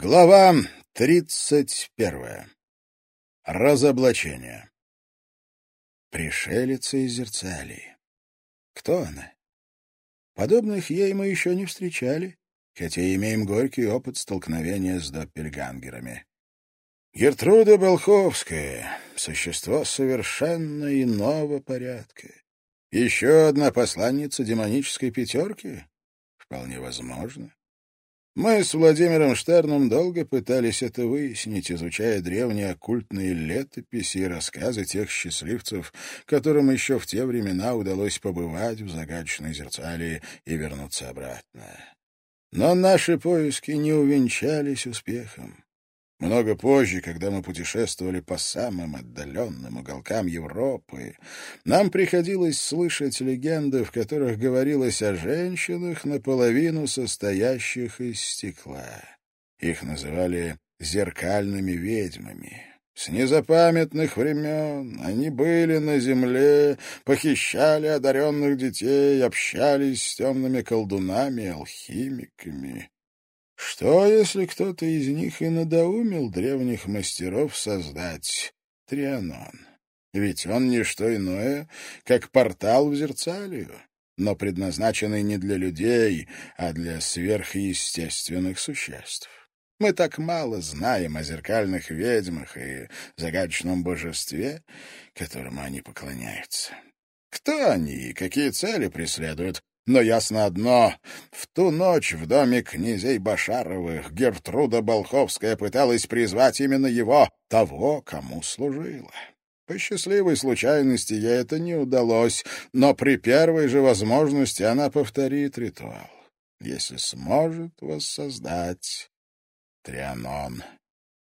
Глава тридцать первая. Разоблачение. Пришелица из Зерцалии. Кто она? Подобных ей мы еще не встречали, хотя имеем горький опыт столкновения с доппельгангерами. Гертруда Болховская — существо совершенно иного порядка. Еще одна посланница демонической пятерки? Вполне возможно. Мы с Владимиром Штерном долго пытались это выяснить, изучая древние оккультные летописи и рассказы тех счастливцев, которым еще в те времена удалось побывать в загадочной зерцалии и вернуться обратно. Но наши поиски не увенчались успехом. Много позже, когда мы путешествовали по самым отдаленным уголкам Европы, нам приходилось слышать легенды, в которых говорилось о женщинах, наполовину состоящих из стекла. Их называли «зеркальными ведьмами». С незапамятных времен они были на земле, похищали одаренных детей, общались с темными колдунами и алхимиками. Что, если кто-то из них и надоумил древних мастеров создать Трианон? Ведь он не что иное, как портал в Зерцалию, но предназначенный не для людей, а для сверхъестественных существ. Мы так мало знаем о зеркальных ведьмах и загадочном божестве, которому они поклоняются. Кто они и какие цели преследуют, но ясно одно — в ту ночь в доме князей Башаровых Гертруда Болховская пыталась призвать именно его, того, кому служила. По счастливой случайности ей это не удалось, но при первой же возможности она повторит ритуал, если сможет воссоздать Трианон.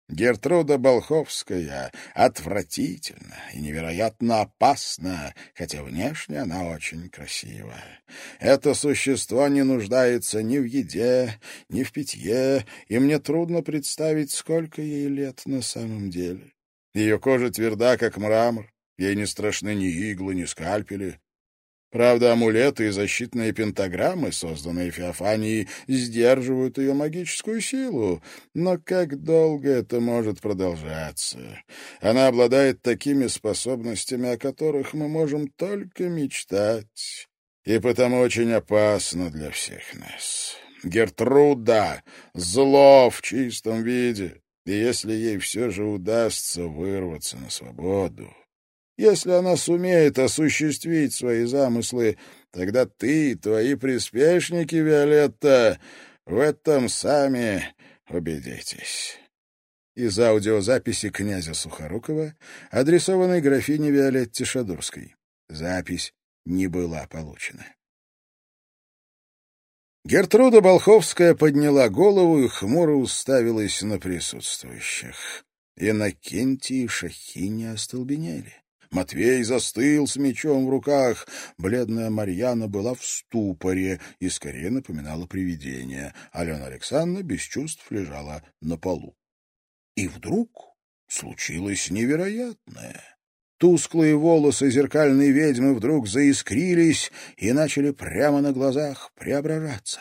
Гертруда Болховская отвратительна и невероятно опасна, хотя внешне она очень красивая. Это существо не нуждается ни в еде, ни в питье, и мне трудно представить, сколько ей лет на самом деле. Ее кожа тверда, как мрамор, ей не страшны ни иглы, ни скальпели. Правда, амулеты и защитные пентаграммы, созданные Феофанией, сдерживают ее магическую силу. Но как долго это может продолжаться? Она обладает такими способностями, о которых мы можем только мечтать, и потому очень опасно для всех нас. Гертруда — зло в чистом виде, и если ей все же удастся вырваться на свободу, если она сумеет осуществить свои замыслы, тогда ты и твои приспешники, Виолетта, в этом сами убедитесь. Из аудиозаписи князя Сухорукова, адресованной графине Виолетте Шадурской. Запись не была получена. Гертруда Болховская подняла голову и хмуро уставилась на присутствующих. Иннокентий и Шахи не остолбенели. Матвей застыл с мечом в руках. Бледная Марьяна была в ступоре и скорее напоминала привидение. Алена Александровна без чувств лежала на полу. И вдруг случилось невероятное. Тусклые волосы зеркальной ведьмы вдруг заискрились и начали прямо на глазах преображаться.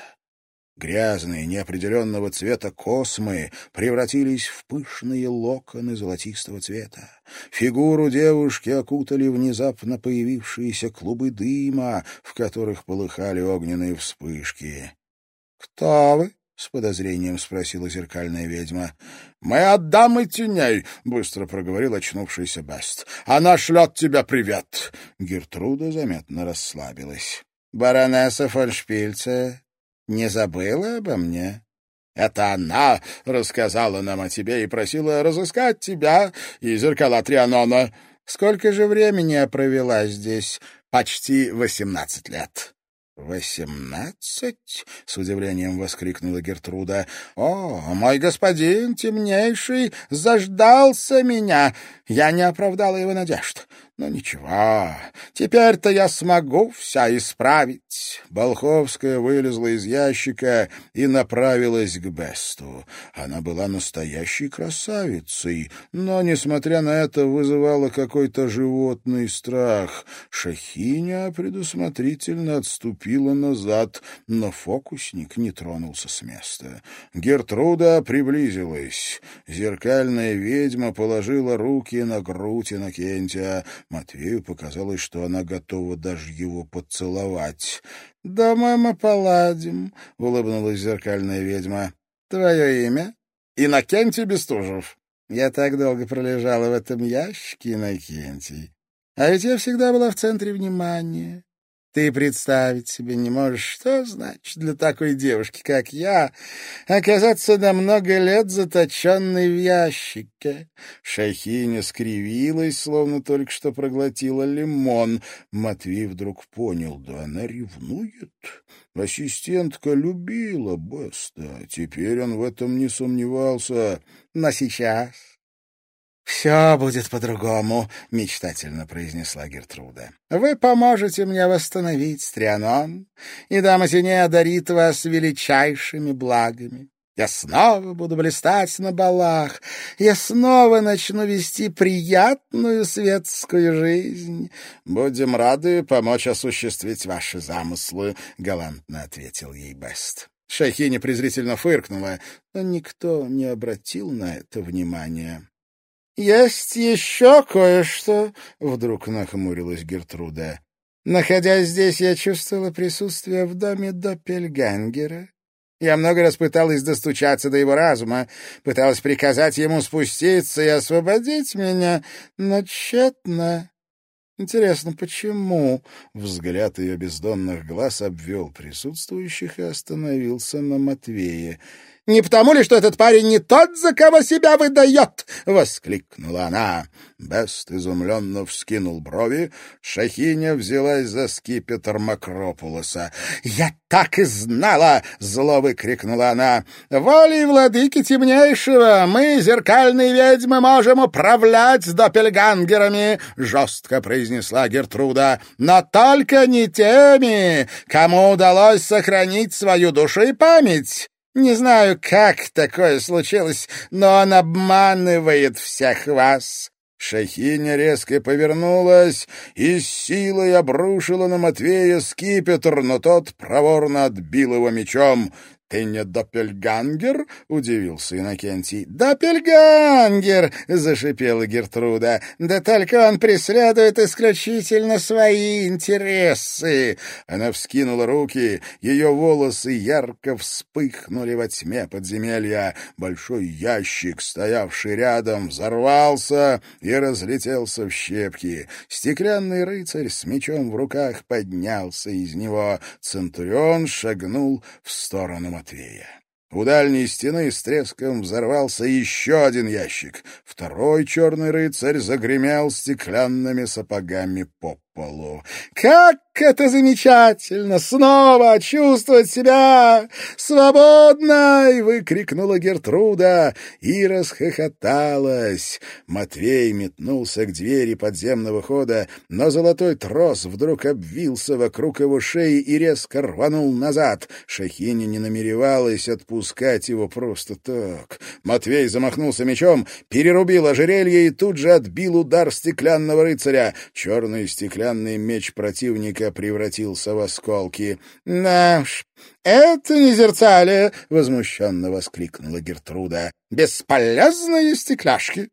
Грязные, неопределенного цвета космы превратились в пышные локоны золотистого цвета. Фигуру девушки окутали внезапно появившиеся клубы дыма, в которых полыхали огненные вспышки. — Кто вы? — с подозрением спросила зеркальная ведьма. — Мы от дамы теней, — быстро проговорил очнувшийся Бест. — Она шлет тебя привет. Гертруда заметно расслабилась. — Баронесса фон Шпильце не забыла обо мне? Это она рассказала нам о тебе и просила разыскать тебя и зеркала Трианона. Сколько же времени я провела здесь? Почти восемнадцать лет. «Восемнадцать?» — с удивлением воскликнула Гертруда. «О, мой господин темнейший заждался меня! Я не оправдала его надежд. Но ничего, теперь-то я смогу вся исправить. Болховская вылезла из ящика и направилась к Бесту. Она была настоящей красавицей, но, несмотря на это, вызывала какой-то животный страх. Шахиня предусмотрительно отступила назад, но фокусник не тронулся с места. Гертруда приблизилась. Зеркальная ведьма положила руки на грудь Иннокентия. Матвею показалось, что она готова даже его поцеловать. — Да, мама, поладим, — улыбнулась зеркальная ведьма. — Твое имя? — Иннокентий Бестужев. Я так долго пролежала в этом ящике, Иннокентий. А ведь я всегда была в центре внимания. Ты представить себе не можешь, что значит для такой девушки, как я, оказаться на много лет заточенной в ящике. Шахиня скривилась, словно только что проглотила лимон. Матвей вдруг понял, да она ревнует. Ассистентка любила Беста, теперь он в этом не сомневался. Но сейчас «Все будет по-другому», — мечтательно произнесла Гертруда. «Вы поможете мне восстановить Стрианон, и дама теней одарит вас величайшими благами. Я снова буду блистать на балах, я снова начну вести приятную светскую жизнь. Будем рады помочь осуществить ваши замыслы», — галантно ответил ей Бест. Шахиня презрительно фыркнула, но никто не обратил на это внимания. «Есть еще кое-что», — вдруг нахмурилась Гертруда. «Находясь здесь, я чувствовала присутствие в доме Доппельгангера. Я много раз пыталась достучаться до его разума, пыталась приказать ему спуститься и освободить меня, но тщетно. Интересно, почему?» Взгляд ее бездонных глаз обвел присутствующих и остановился на Матвее. Не потому ли, что этот парень не тот, за кого себя выдает?» — воскликнула она. Бест изумленно вскинул брови. Шахиня взялась за скипетр Макропулоса. «Я так и знала!» — зло выкрикнула она. «Волей владыки темнейшего мы, зеркальные ведьмы, можем управлять доппельгангерами!» — жестко произнесла Гертруда. «Но только не теми, кому удалось сохранить свою душу и память. Не знаю, как такое случилось, но он обманывает всех вас. Шахиня резко повернулась и силой обрушила на Матвея скипетр, но тот проворно отбил его мечом. «Ты не доппельгангер?» — удивился Иннокентий. «Доппельгангер!» — зашипела Гертруда. «Да только он преследует исключительно свои интересы!» Она вскинула руки, ее волосы ярко вспыхнули во тьме подземелья. Большой ящик, стоявший рядом, взорвался и разлетелся в щепки. Стеклянный рыцарь с мечом в руках поднялся из него. Центурион шагнул в сторону Матвея. У дальней стены с треском взорвался еще один ящик. Второй черный рыцарь загремел стеклянными сапогами по полу. «Как это замечательно! Снова чувствовать себя свободной!» — выкрикнула Гертруда и расхохоталась. Матвей метнулся к двери подземного хода, но золотой трос вдруг обвился вокруг его шеи и резко рванул назад. Шахиня не намеревалась отпускать его просто так. Матвей замахнулся мечом, перерубил ожерелье и тут же отбил удар стеклянного рыцаря. Черный стеклянный стеклянный меч противника превратился в осколки. «Да уж, это не зерцали!» — возмущенно воскликнула Гертруда. «Бесполезные стекляшки!»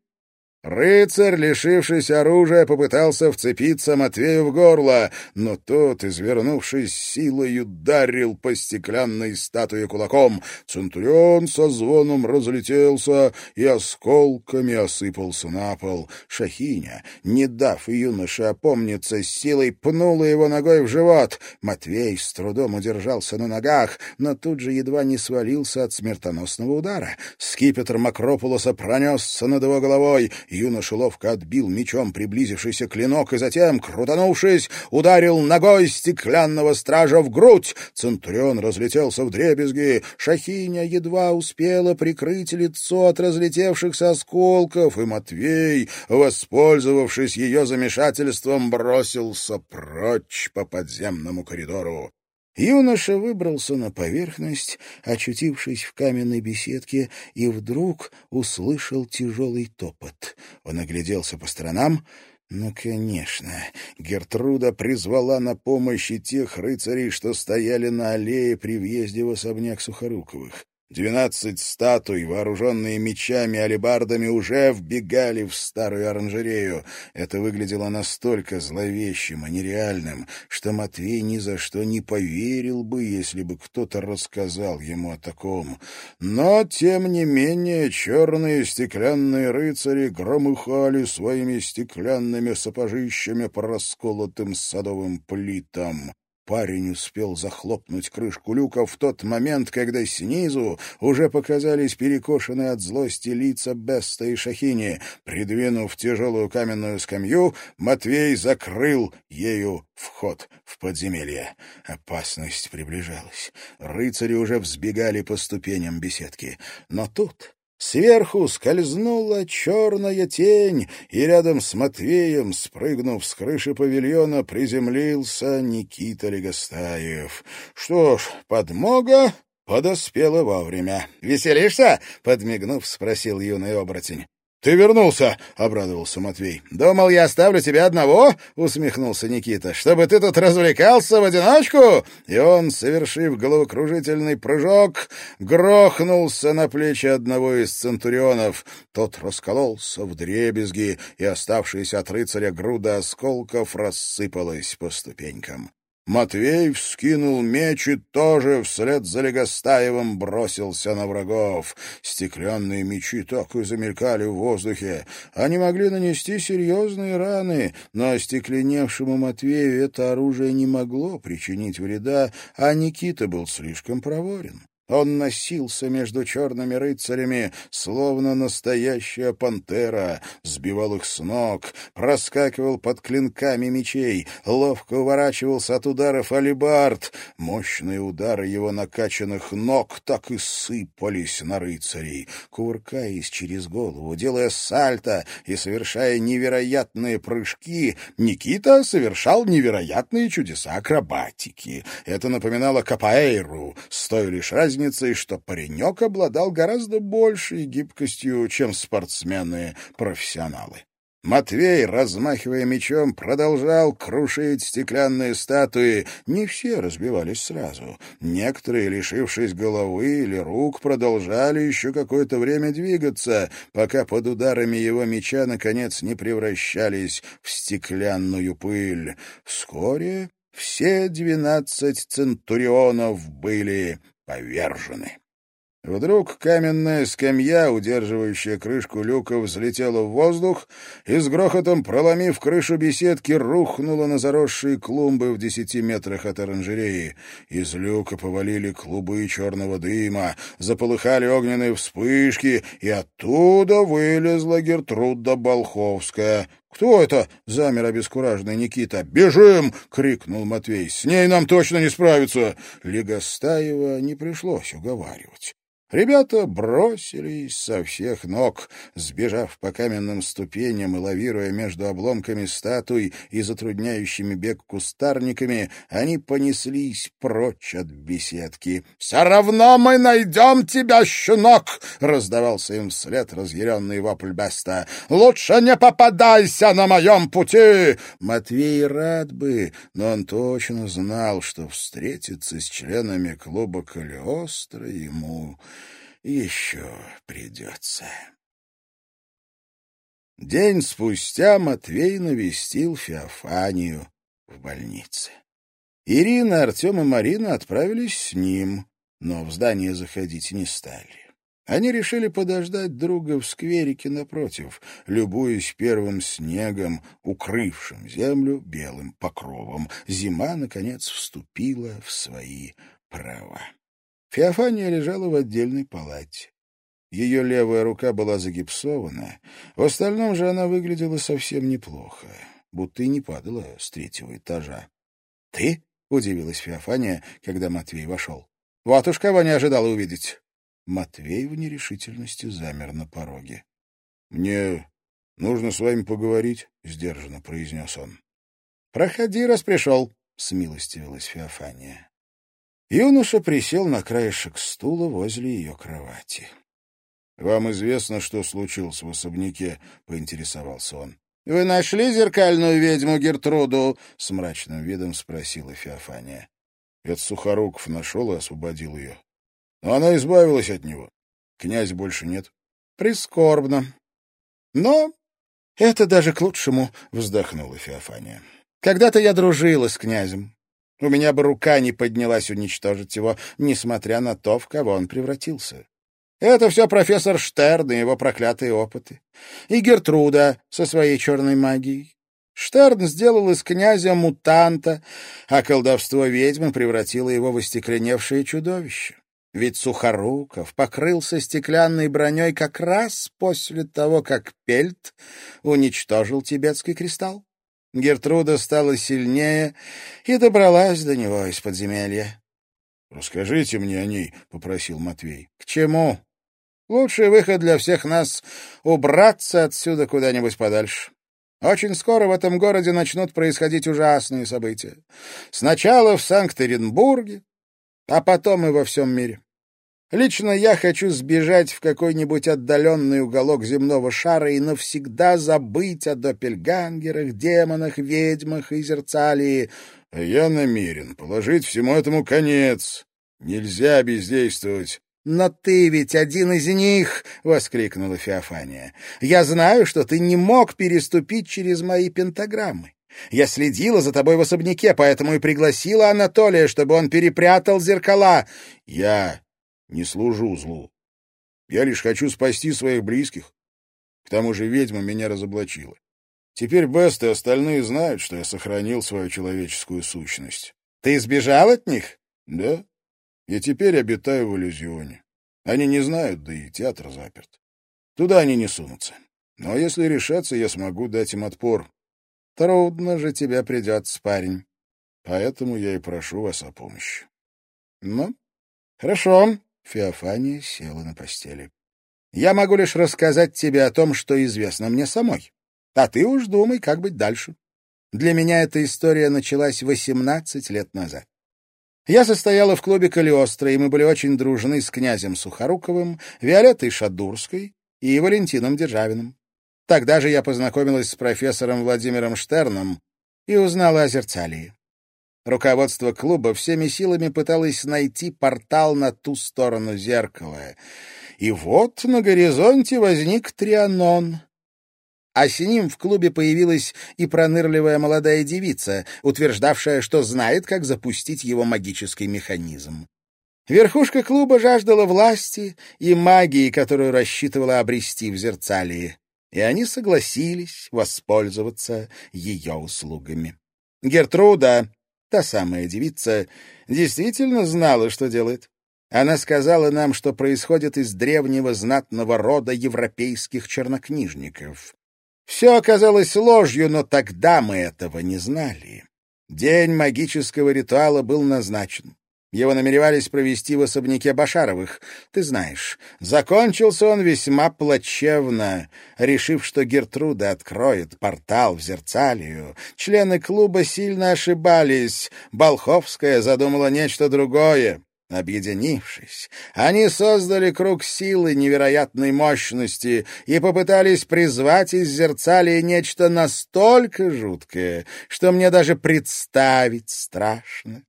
Рыцарь, лишившись оружия, попытался вцепиться Матвею в горло, но тот, извернувшись силой, ударил по стеклянной статуе кулаком. Центурион со звоном разлетелся и осколками осыпался на пол. Шахиня, не дав юноше опомниться, силой пнула его ногой в живот. Матвей с трудом удержался на ногах, но тут же едва не свалился от смертоносного удара. Скипетр Макропулоса пронесся над его головой — Юноша ловко отбил мечом приблизившийся клинок и затем, крутанувшись, ударил ногой стеклянного стража в грудь. Центурион разлетелся в дребезги. Шахиня едва успела прикрыть лицо от разлетевшихся осколков, и Матвей, воспользовавшись ее замешательством, бросился прочь по подземному коридору. Юноша выбрался на поверхность, очутившись в каменной беседке, и вдруг услышал тяжелый топот. Он огляделся по сторонам. Ну, конечно, Гертруда призвала на помощь и тех рыцарей, что стояли на аллее при въезде в особняк Сухоруковых. Двенадцать статуй, вооруженные мечами, алебардами, уже вбегали в старую оранжерею. Это выглядело настолько зловещим и нереальным, что Матвей ни за что не поверил бы, если бы кто-то рассказал ему о таком. Но, тем не менее, черные стеклянные рыцари громыхали своими стеклянными сапожищами по расколотым садовым плитам. Парень успел захлопнуть крышку люка в тот момент, когда снизу уже показались перекошенные от злости лица Беста и Шахини. Придвинув тяжелую каменную скамью, Матвей закрыл ею вход в подземелье. Опасность приближалась. Рыцари уже взбегали по ступеням беседки. Но тут Сверху скользнула черная тень, и рядом с Матвеем, спрыгнув с крыши павильона, приземлился Никита Легостаев. Что ж, подмога подоспела вовремя. «Веселишься?» — подмигнув, спросил юный оборотень. «Ты вернулся!» — обрадовался Матвей. «Думал, я оставлю тебя одного?» — усмехнулся Никита. «Чтобы ты тут развлекался в одиночку?» И он, совершив головокружительный прыжок, грохнулся на плечи одного из центурионов. Тот раскололся в дребезги, и оставшаяся от рыцаря груда осколков рассыпалась по ступенькам. Матвей вскинул меч и тоже вслед за Легостаевым бросился на врагов. Стеклянные мечи так и замелькали в воздухе. Они могли нанести серьезные раны, но остекленевшему Матвею это оружие не могло причинить вреда, а Никита был слишком проворен. Он носился между черными рыцарями, словно настоящая пантера, сбивал их с ног, проскакивал под клинками мечей, ловко уворачивался от ударов алибард. Мощные удары его накачанных ног так и сыпались на рыцарей. Кувыркаясь через голову, делая сальто и совершая невероятные прыжки, Никита совершал невероятные чудеса акробатики. Это напоминало капоэйру, с той лишь разницей, разницей, что паренек обладал гораздо большей гибкостью, чем спортсмены-профессионалы. Матвей, размахивая мечом, продолжал крушить стеклянные статуи. Не все разбивались сразу. Некоторые, лишившись головы или рук, продолжали еще какое-то время двигаться, пока под ударами его меча, наконец, не превращались в стеклянную пыль. Вскоре все двенадцать центурионов были повержены. Вдруг каменная скамья, удерживающая крышку люка, взлетела в воздух и с грохотом, проломив крышу беседки, рухнула на заросшие клумбы в десяти метрах от оранжереи. Из люка повалили клубы черного дыма, заполыхали огненные вспышки, и оттуда вылезла Гертруда Болховская. «Кто это?» — замер обескураженный Никита. «Бежим!» — крикнул Матвей. «С ней нам точно не справиться!» Легостаева не пришлось уговаривать. Ребята бросились со всех ног, сбежав по каменным ступеням и лавируя между обломками статуй и затрудняющими бег кустарниками, они понеслись прочь от беседки. «Все равно мы найдем тебя, щенок!» — раздавался им вслед разъяренный вопль Беста. «Лучше не попадайся на моем пути!» Матвей рад бы, но он точно знал, что встретиться с членами клуба Калиостро ему еще придется. День спустя Матвей навестил Феофанию в больнице. Ирина, Артем и Марина отправились с ним, но в здание заходить не стали. Они решили подождать друга в скверике напротив, любуясь первым снегом, укрывшим землю белым покровом. Зима, наконец, вступила в свои права. Феофания лежала в отдельной палате. Ее левая рука была загипсована, в остальном же она выглядела совсем неплохо, будто и не падала с третьего этажа. — Ты? — удивилась Феофания, когда Матвей вошел. — Вот уж кого не ожидала увидеть. Матвей в нерешительности замер на пороге. — Мне нужно с вами поговорить, — сдержанно произнес он. — Проходи, раз пришел, — смилостивилась Феофания. Юноша присел на краешек стула возле ее кровати. — Вам известно, что случилось в особняке? — поинтересовался он. — Вы нашли зеркальную ведьму Гертруду? — с мрачным видом спросила Феофания. Это Сухоруков нашел и освободил ее. Но она избавилась от него. Князя больше нет. — Прискорбно. — Но это даже к лучшему, — вздохнула Феофания. — Когда-то я дружила с князем. У меня бы рука не поднялась уничтожить его, несмотря на то, в кого он превратился. Это все профессор Штерн и его проклятые опыты. И Гертруда со своей черной магией. Штерн сделал из князя мутанта, а колдовство ведьмы превратило его в остекленевшее чудовище. Ведь Сухоруков покрылся стеклянной броней как раз после того, как Пельт уничтожил тибетский кристалл. Гертруда стала сильнее и добралась до него из подземелья. — Расскажите мне о ней, — попросил Матвей. — К чему? Лучший выход для всех нас — убраться отсюда куда-нибудь подальше. Очень скоро в этом городе начнут происходить ужасные события. Сначала в Санкт-Петербурге, а потом и во всем мире. Лично я хочу сбежать в какой-нибудь отдаленный уголок земного шара и навсегда забыть о доппельгангерах, демонах, ведьмах и зерцалии. Я намерен положить всему этому конец. Нельзя бездействовать. «Но ты ведь один из них!» — воскликнула Феофания. «Я знаю, что ты не мог переступить через мои пентаграммы. Я следила за тобой в особняке, поэтому и пригласила Анатолия, чтобы он перепрятал зеркала. Я не служу злу. Я лишь хочу спасти своих близких. К тому же ведьма меня разоблачила. Теперь Бест и остальные знают, что я сохранил свою человеческую сущность. Ты сбежал от них? Да. И теперь обитаю в иллюзионе. Они не знают, да и театр заперт. Туда они не сунутся. Но если решаться, я смогу дать им отпор. Трудно же тебе придется, парень. Поэтому я и прошу вас о помощи. Ну, хорошо. Феофания села на постели. Я могу лишь рассказать тебе о том, что известно мне самой. А ты уж думай, как быть дальше. Для меня эта история началась восемнадцать лет назад. Я состояла в клубе Калиостро, и мы были очень дружны с князем Сухоруковым, Виолеттой Шадурской и Валентином Державиным. Тогда же я познакомилась с профессором Владимиром Штерном и узнала о Зерцалии. Руководство клуба всеми силами пыталось найти портал на ту сторону зеркала. И вот на горизонте возник Трианон, а с ним в клубе появилась и пронырливая молодая девица, утверждавшая, что знает, как запустить его магический механизм. Верхушка клуба жаждала власти и магии, которую рассчитывала обрести в Зерцалии, и они согласились воспользоваться ее услугами. Гертруда, та самая девица, действительно знала, что делает. Она сказала нам, что происходит из древнего знатного рода европейских чернокнижников. Все оказалось ложью, но тогда мы этого не знали. День магического ритуала был назначен. Его намеревались провести в особняке Башаровых. Ты знаешь, закончился он весьма плачевно. Решив, что Гертруда откроет портал в Зерцалию, члены клуба сильно ошибались. Болховская задумала нечто другое. Объединившись, они создали круг силы невероятной мощности и попытались призвать из зерцалия нечто настолько жуткое, что мне даже представить страшно.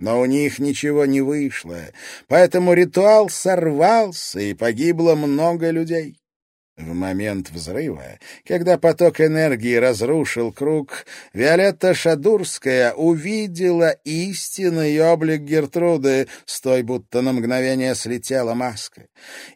Но у них ничего не вышло, поэтому ритуал сорвался, и погибло много людей. В момент взрыва, когда поток энергии разрушил круг, Виолетта Шадурская увидела истинный облик Гертруды, с той будто на мгновение слетела маска.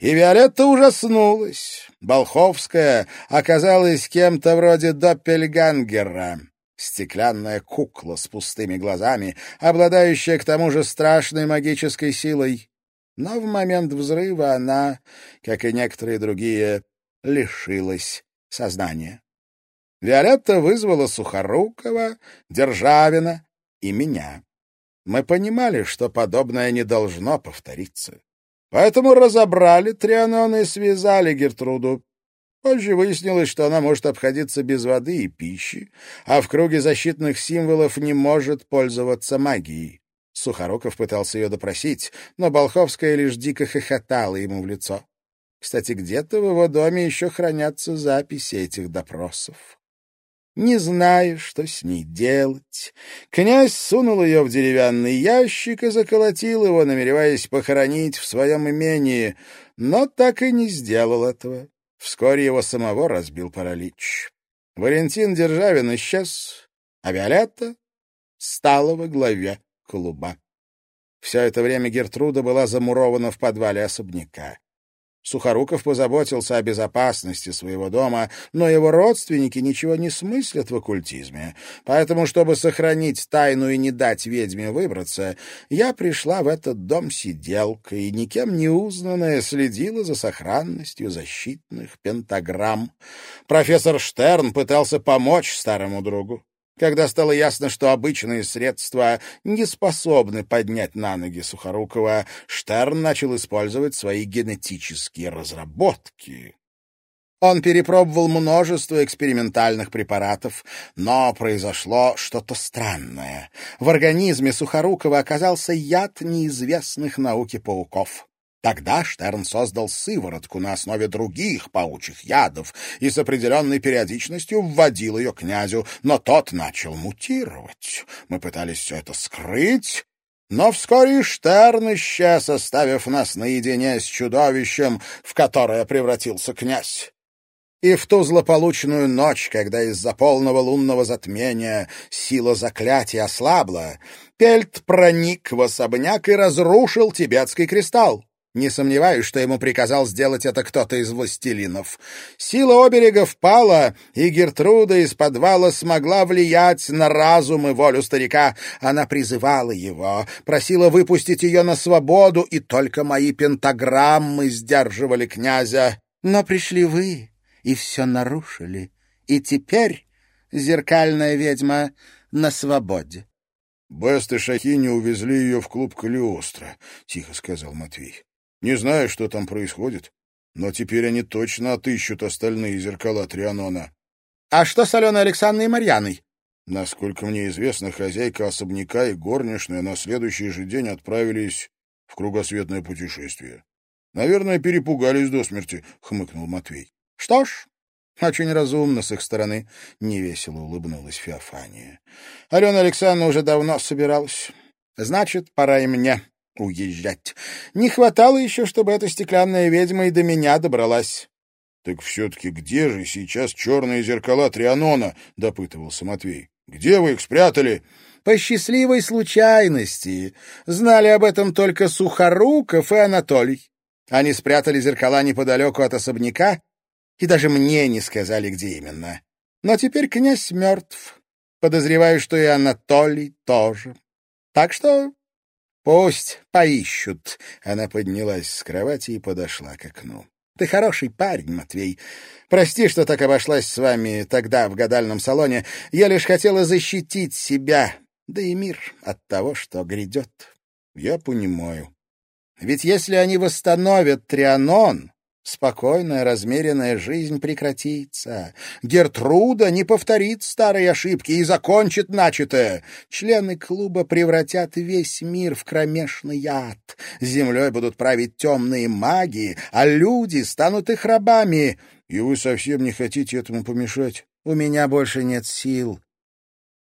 И Виолетта ужаснулась. Болховская оказалась кем-то вроде Доппельгангера. Стеклянная кукла с пустыми глазами, обладающая к тому же страшной магической силой. Но в момент взрыва она, как и некоторые другие, лишилась сознания. Виолетта вызвала Сухорукова, Державина и меня. Мы понимали, что подобное не должно повториться. Поэтому разобрали Трианона и связали Гертруду. Позже выяснилось, что она может обходиться без воды и пищи, а в круге защитных символов не может пользоваться магией. Сухоруков пытался ее допросить, но Болховская лишь дико хохотала ему в лицо. Кстати, где-то в его доме еще хранятся записи этих допросов. Не зная, что с ней делать, князь сунул ее в деревянный ящик и заколотил его, намереваясь похоронить в своем имении, но так и не сделал этого. Вскоре его самого разбил паралич. Валентин Державин исчез, а Виолетта стала во главе клуба. Все это время Гертруда была замурована в подвале особняка. Сухоруков позаботился о безопасности своего дома, но его родственники ничего не смыслят в оккультизме. Поэтому, чтобы сохранить тайну и не дать ведьме выбраться, я пришла в этот дом сиделкой и никем не узнанная следила за сохранностью защитных пентаграмм. Профессор Штерн пытался помочь старому другу. Когда стало ясно, что обычные средства не способны поднять на ноги Сухорукова, Штерн начал использовать свои генетические разработки. Он перепробовал множество экспериментальных препаратов, но произошло что-то странное. В организме Сухорукова оказался яд неизвестных науке пауков. Тогда Штерн создал сыворотку на основе других паучьих ядов и с определенной периодичностью вводил ее князю, но тот начал мутировать. Мы пытались все это скрыть, но вскоре Штерн исчез, оставив нас наедине с чудовищем, в которое превратился князь. И в ту злополучную ночь, когда из-за полного лунного затмения сила заклятия ослабла, Пельт проник в особняк и разрушил тибетский кристалл. Не сомневаюсь, что ему приказал сделать это кто-то из властелинов. Сила оберега впала, и Гертруда из подвала смогла влиять на разум и волю старика. Она призывала его, просила выпустить ее на свободу, и только мои пентаграммы сдерживали князя. Но пришли вы и все нарушили, и теперь зеркальная ведьма на свободе. — Бест и Шахини увезли ее в клуб Калиостро, — тихо сказал Матвей. Не знаю, что там происходит, но теперь они точно отыщут остальные зеркала Трианона. — А что с Аленой Александровной и Марьяной? Насколько мне известно, хозяйка особняка и горничная на следующий же день отправились в кругосветное путешествие. Наверное, перепугались до смерти, — хмыкнул Матвей. — Что ж, очень разумно с их стороны, — невесело улыбнулась Феофания. Алена Александровна уже давно собиралась. Значит, пора и мне уезжать. Не хватало еще, чтобы эта стеклянная ведьма и до меня добралась. — Так все-таки где же сейчас черные зеркала Трианона? — допытывался Матвей. — Где вы их спрятали? — По счастливой случайности. Знали об этом только Сухоруков и Анатолий. Они спрятали зеркала неподалеку от особняка и даже мне не сказали, где именно. Но теперь князь мертв. Подозреваю, что и Анатолий тоже. Так что «Пусть поищут». Она поднялась с кровати и подошла к окну. «Ты хороший парень, Матвей. Прости, что так обошлась с вами тогда в гадальном салоне. Я лишь хотела защитить себя, да и мир от того, что грядет. Я понимаю. Ведь если они восстановят Трианон, Спокойная, размеренная жизнь прекратится. Гертруда не повторит старые ошибки и закончит начатое. Члены клуба превратят весь мир в кромешный яд. Землей будут править темные маги, а люди станут их рабами. И вы совсем не хотите этому помешать? У меня больше нет сил,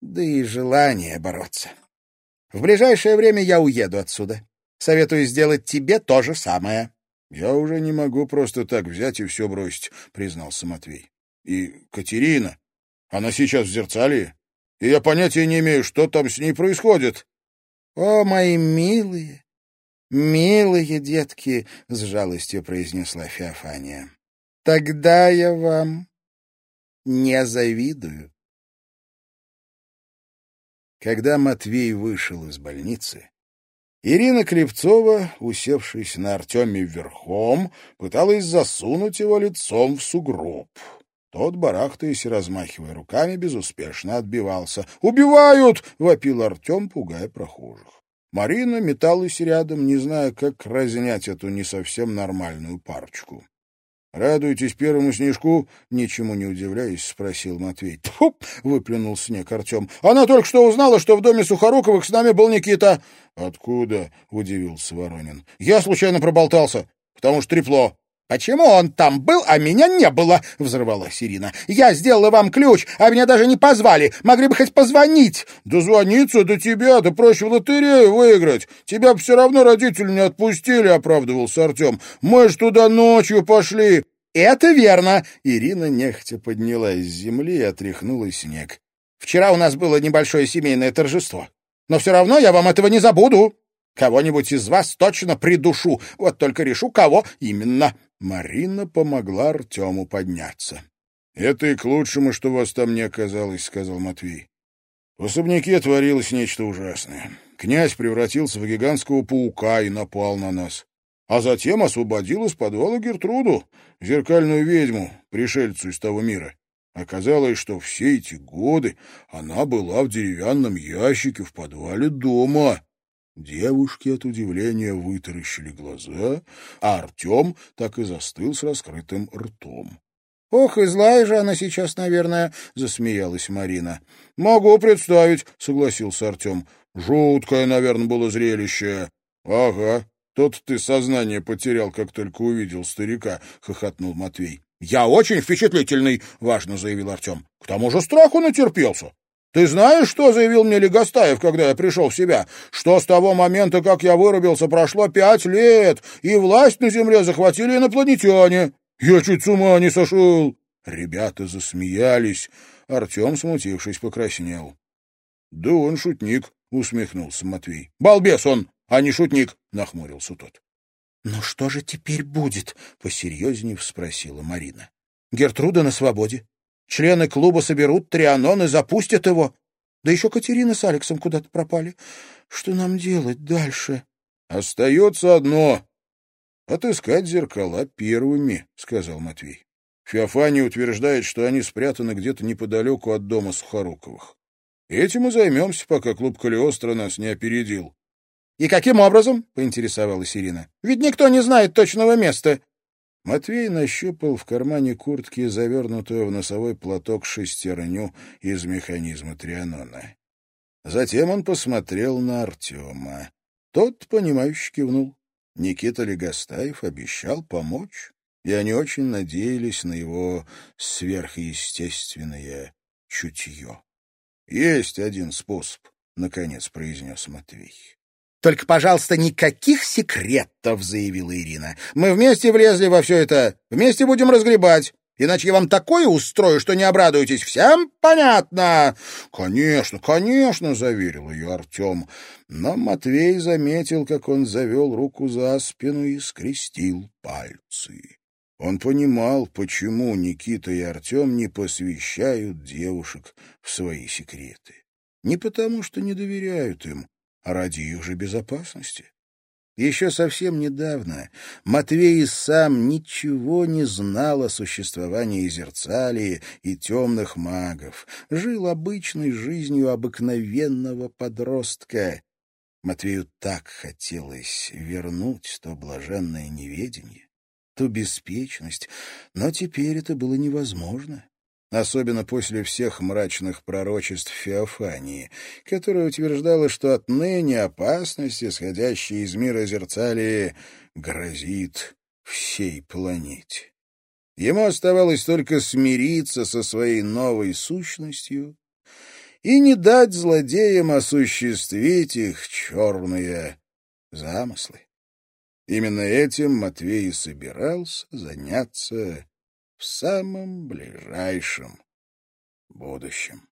да и желания бороться. В ближайшее время я уеду отсюда. Советую сделать тебе то же самое. «Я уже не могу просто так взять и все бросить», — признался Матвей. «И Катерина, она сейчас в зерцале, и я понятия не имею, что там с ней происходит». «О, мои милые, милые детки!» — с жалостью произнесла Феофания. «Тогда я вам не завидую». Когда Матвей вышел из больницы, Ирина Клевцова, усевшись на Артеме верхом, пыталась засунуть его лицом в сугроб. Тот, барахтаясь и размахивая руками, безуспешно отбивался. «Убивают!» — вопил Артем, пугая прохожих. Марина металась рядом, не зная, как разнять эту не совсем нормальную парочку. «Радуетесь первому снежку?» — ничему не удивляясь, спросил Матвей. «Тьфу!» — выплюнул снег Артем. «Она только что узнала, что в доме Сухоруковых с нами был Никита». «Откуда?» — удивился Воронин. «Я случайно проболтался, потому что трепло». «Почему он там был, а меня не было?» — взорвалась Ирина. «Я сделала вам ключ, а меня даже не позвали. Могли бы хоть позвонить». «Дозвониться до тебя, да проще в лотерею выиграть. Тебя бы все равно родители не отпустили», — оправдывался Артем. «Мы ж туда ночью пошли». «Это верно!» — Ирина нехотя поднялась с земли и отряхнула снег. «Вчера у нас было небольшое семейное торжество. Но все равно я вам этого не забуду. Кого-нибудь из вас точно придушу. Вот только решу, кого именно». Марина помогла Артему подняться. — Это и к лучшему, что вас там не оказалось, — сказал Матвей. В особняке творилось нечто ужасное. Князь превратился в гигантского паука и напал на нас. А затем освободил из подвала Гертруду, зеркальную ведьму, пришельцу из того мира. Оказалось, что все эти годы она была в деревянном ящике в подвале дома. Девушки от удивления вытаращили глаза, а Артем так и застыл с раскрытым ртом. — Ох, и злая же она сейчас, наверное, — засмеялась Марина. — Могу представить, — согласился Артем. — Жуткое, наверное, было зрелище. — Ага, тот ты сознание потерял, как только увидел старика, — хохотнул Матвей. — Я очень впечатлительный, — важно заявил Артем. — К тому же страху натерпелся. Ты знаешь, что заявил мне Легостаев, когда я пришел в себя? Что с того момента, как я вырубился, прошло пять лет, и власть на земле захватили инопланетяне. Я чуть с ума не сошел. Ребята засмеялись. Артем, смутившись, покраснел. — Да он шутник, — усмехнулся Матвей. — Балбес он, а не шутник, — нахмурился тот. — Ну что же теперь будет? — посерьезнее спросила Марина. — Гертруда на свободе. Члены клуба соберут трианон и запустят его. Да еще Катерина с Алексом куда-то пропали. Что нам делать дальше? — Остается одно — отыскать зеркала первыми, — сказал Матвей. Феофания утверждает, что они спрятаны где-то неподалеку от дома Сухоруковых. Этим и займемся, пока клуб Калиостро нас не опередил. — И каким образом? — поинтересовалась Ирина. — Ведь никто не знает точного места. Матвей нащупал в кармане куртки завернутую в носовой платок шестерню из механизма Трианона. Затем он посмотрел на Артема. Тот, понимающе кивнул. Никита Легостаев обещал помочь, и они очень надеялись на его сверхъестественное чутье. — Есть один способ, — наконец произнес Матвей. «Только, пожалуйста, никаких секретов», — заявила Ирина. «Мы вместе влезли во все это, вместе будем разгребать. Иначе я вам такое устрою, что не обрадуетесь. Всем понятно?» «Конечно, конечно», — заверил ее Артем. Но Матвей заметил, как он завел руку за спину и скрестил пальцы. Он понимал, почему Никита и Артем не посвящают девушек в свои секреты. Не потому, что не доверяют им, ради их же безопасности. Еще совсем недавно Матвей сам ничего не знал о существовании Зерцалии и темных магов, жил обычной жизнью обыкновенного подростка. Матвею так хотелось вернуть то блаженное неведение, ту беспечность, но теперь это было невозможно особенно после всех мрачных пророчеств Феофании, которая утверждала, что отныне опасность, исходящая из мира Зерцалии, грозит всей планете. Ему оставалось только смириться со своей новой сущностью и не дать злодеям осуществить их черные замыслы. Именно этим Матвей и собирался заняться в самом ближайшем будущем.